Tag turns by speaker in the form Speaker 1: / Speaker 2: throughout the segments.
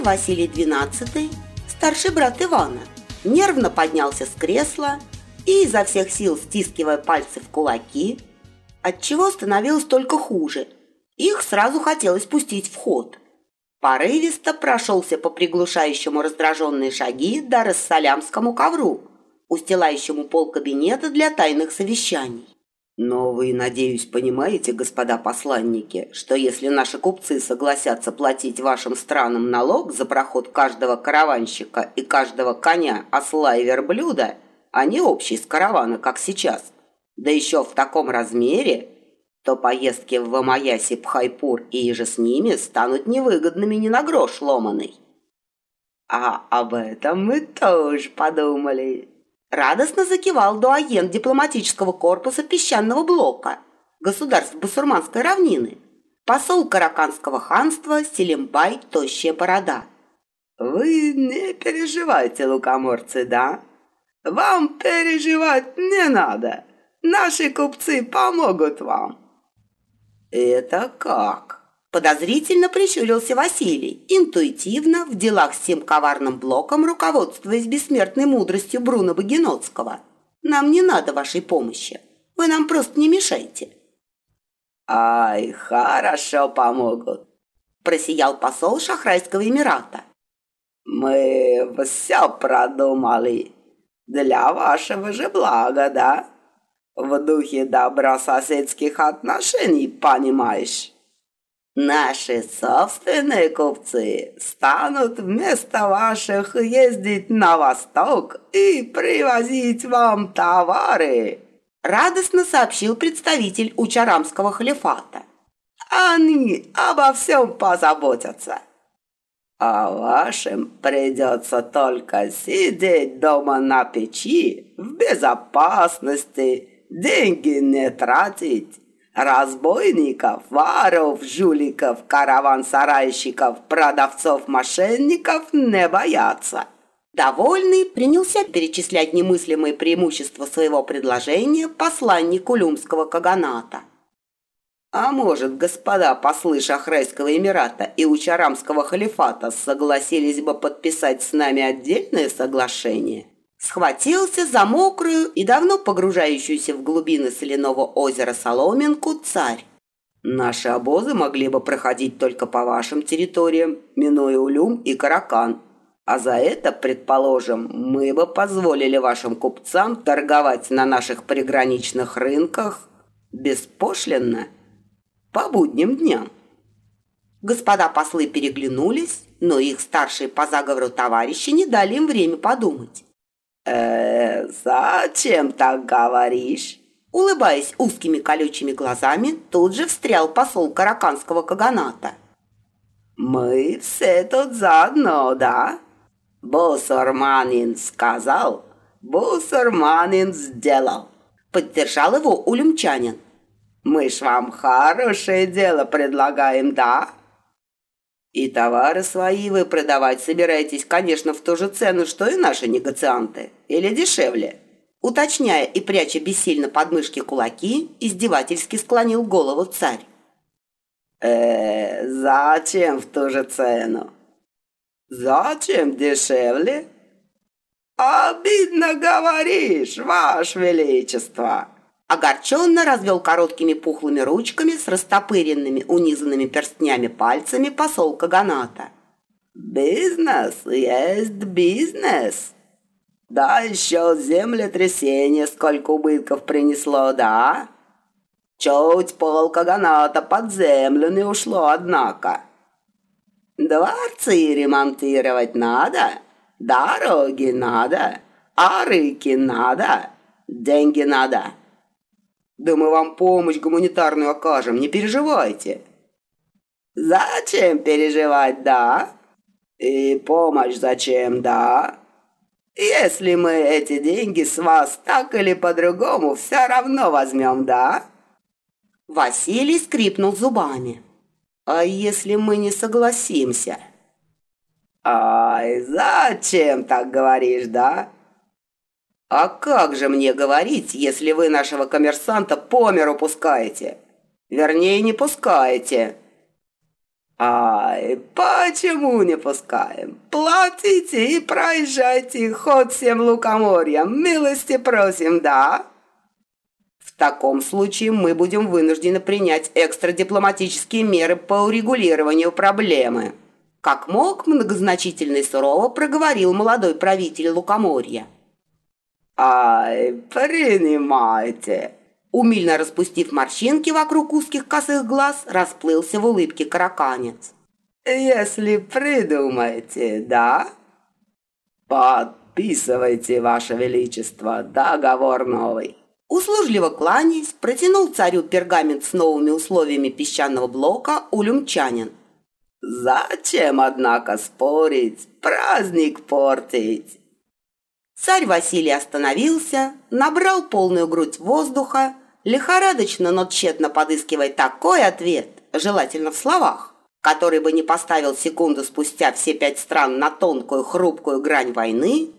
Speaker 1: Царь Василий XII, старший брат Ивана, нервно поднялся с кресла и, изо всех сил стискивая пальцы в кулаки, отчего становилось только хуже, их сразу хотелось пустить в ход. Порывисто прошелся по приглушающему раздраженные шаги до рассалямскому ковру, устилающему пол кабинета для тайных совещаний. Но вы, надеюсь, понимаете, господа посланники, что если наши купцы согласятся платить вашим странам налог за проход каждого караванщика и каждого коня, осла и верблюда, а не общий с каравана, как сейчас, да еще в таком размере, то поездки в Вамаяси, Пхайпур и еже с ними станут невыгодными ни на грош ломаный. А об этом мы тоже подумали. Радостно закивал дуаен дипломатического корпуса песчаного блока, государств Басурманской равнины, посол Караканского ханства Селимбай Тощая Борода. «Вы не переживайте, лукоморцы, да? Вам переживать не надо. Наши купцы помогут вам». «Это как?» Подозрительно прищурился Василий, интуитивно в делах с тем коварным блоком, руководствуясь бессмертной мудростью Бруно Багиноцкого. «Нам не надо вашей помощи. Вы нам просто не мешайте». «Ай, хорошо помогут», – просиял посол Шахрайского Эмирата. «Мы все продумали. Для вашего же блага, да? В духе добрососедских отношений, понимаешь?» Наши собственные купцы станут вместо ваших ездить на восток и привозить вам товары», радостно сообщил представитель Учарамского халифата. «Они обо всем позаботятся. А вашим придется только сидеть дома на печи в безопасности, деньги не тратить» разбойников, воров, жуликов, караван-сарайщиков, продавцов-мошенников не боятся. Довольный принялся перечислять немыслимые преимущества своего предложения посланник Улюмского каганата. А может, господа послы Шахрайского Эмирата и Учарамского халифата согласились бы подписать с нами отдельное соглашение? Схватился за мокрую и давно погружающуюся в глубины соляного озера соломинку царь. Наши обозы могли бы проходить только по вашим территориям, минуя Улюм и Каракан. А за это, предположим, мы бы позволили вашим купцам торговать на наших приграничных рынках беспошлинно по будним дням. Господа послы переглянулись, но их старшие по заговору товарищи не дали им время подумать. «Э, зачем так говоришь?» Улыбаясь узкими колючими глазами, тут же встрял посол Караканского каганата. «Мы все тут заодно, да? Бусурманин сказал, Бусурманин сделал!» Поддержал его улюмчанин. «Мы ж вам хорошее дело предлагаем, да?» И товары свои вы продавать собираетесь, конечно, в ту же цену, что и наши негацианты. Или дешевле?» Уточняя и пряча бессильно под мышки кулаки, издевательски склонил голову царь. «Э, зачем в ту же цену? Зачем дешевле? Обидно говоришь, ваше величество!» Огорченно развел короткими пухлыми ручками с растопыренными унизанными перстнями пальцами посол Каганата. «Бизнес есть бизнес. Да еще землетрясение сколько убытков принесло, да? Чуть пол Каганата под землю не ушло, однако. Дворцы ремонтировать надо, дороги надо, а рыки надо, деньги надо». Да мы вам помощь гуманитарную окажем, не переживайте. Зачем переживать, да? И помощь зачем, да? Если мы эти деньги с вас так или по-другому все равно возьмем, да? Василий скрипнул зубами. А если мы не согласимся? Ай, зачем так говоришь, да? «А как же мне говорить, если вы нашего коммерсанта по миру пускаете? Вернее, не пускаете». Ай, почему не пускаем? Платите и проезжайте хоть всем лукоморьем, милости просим, да? В таком случае мы будем вынуждены принять экстрадипломатические меры по урегулированию проблемы. Как мог, многозначительно и сурово проговорил молодой правитель Лукоморья. «Ай, принимайте!» Умильно распустив морщинки вокруг узких косых глаз, расплылся в улыбке караканец. «Если придумаете, да?» «Подписывайте, Ваше Величество, договор новый». Услужливо кланяясь, протянул царю пергамент с новыми условиями песчаного блока улюмчанин. «Зачем, однако, спорить, праздник портить?» Царь Василий остановился, набрал полную грудь воздуха, лихорадочно, но тщетно подыскивая такой ответ, желательно в словах, который бы не поставил секунду спустя все пять стран на тонкую хрупкую грань войны,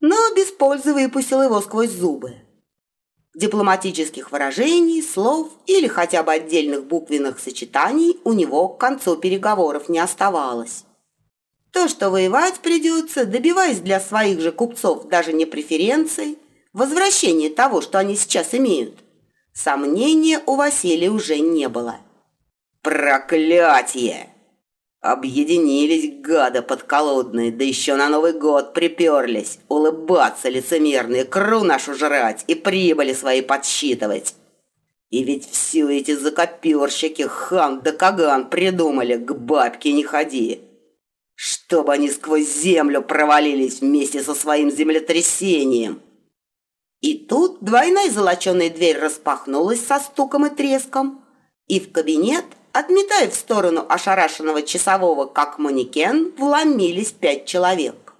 Speaker 1: но без пользы выпустил его сквозь зубы. Дипломатических выражений, слов или хотя бы отдельных буквенных сочетаний у него к концу переговоров не оставалось. То, что воевать придется, добиваясь для своих же купцов даже не преференций, возвращения того, что они сейчас имеют, сомнения у Василия уже не было. Проклятие! Объединились гады подколодные, да еще на Новый год приперлись, улыбаться лицемерные, кру нашу жрать и прибыли свои подсчитывать. И ведь все эти закоперщики хан да каган придумали, к бабке не ходи чтобы они сквозь землю провалились вместе со своим землетрясением. И тут двойная золоченая дверь распахнулась со стуком и треском, и в кабинет, отметая в сторону ошарашенного часового, как манекен, вломились пять человек.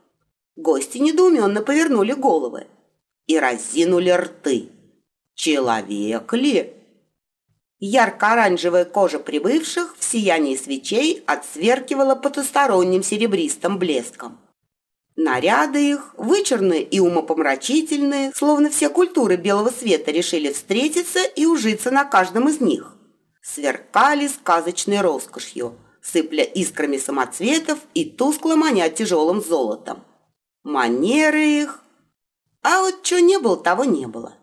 Speaker 1: Гости недоуменно повернули головы и разинули рты. Человек ли? Ярко-оранжевая кожа прибывших в сиянии свечей отсверкивала потусторонним серебристым блеском. Наряды их, вычурные и умопомрачительные, словно все культуры белого света решили встретиться и ужиться на каждом из них, сверкали сказочной роскошью, сыпля искрами самоцветов и тускло маня тяжелым золотом. Манеры их... А вот что не было, того не было.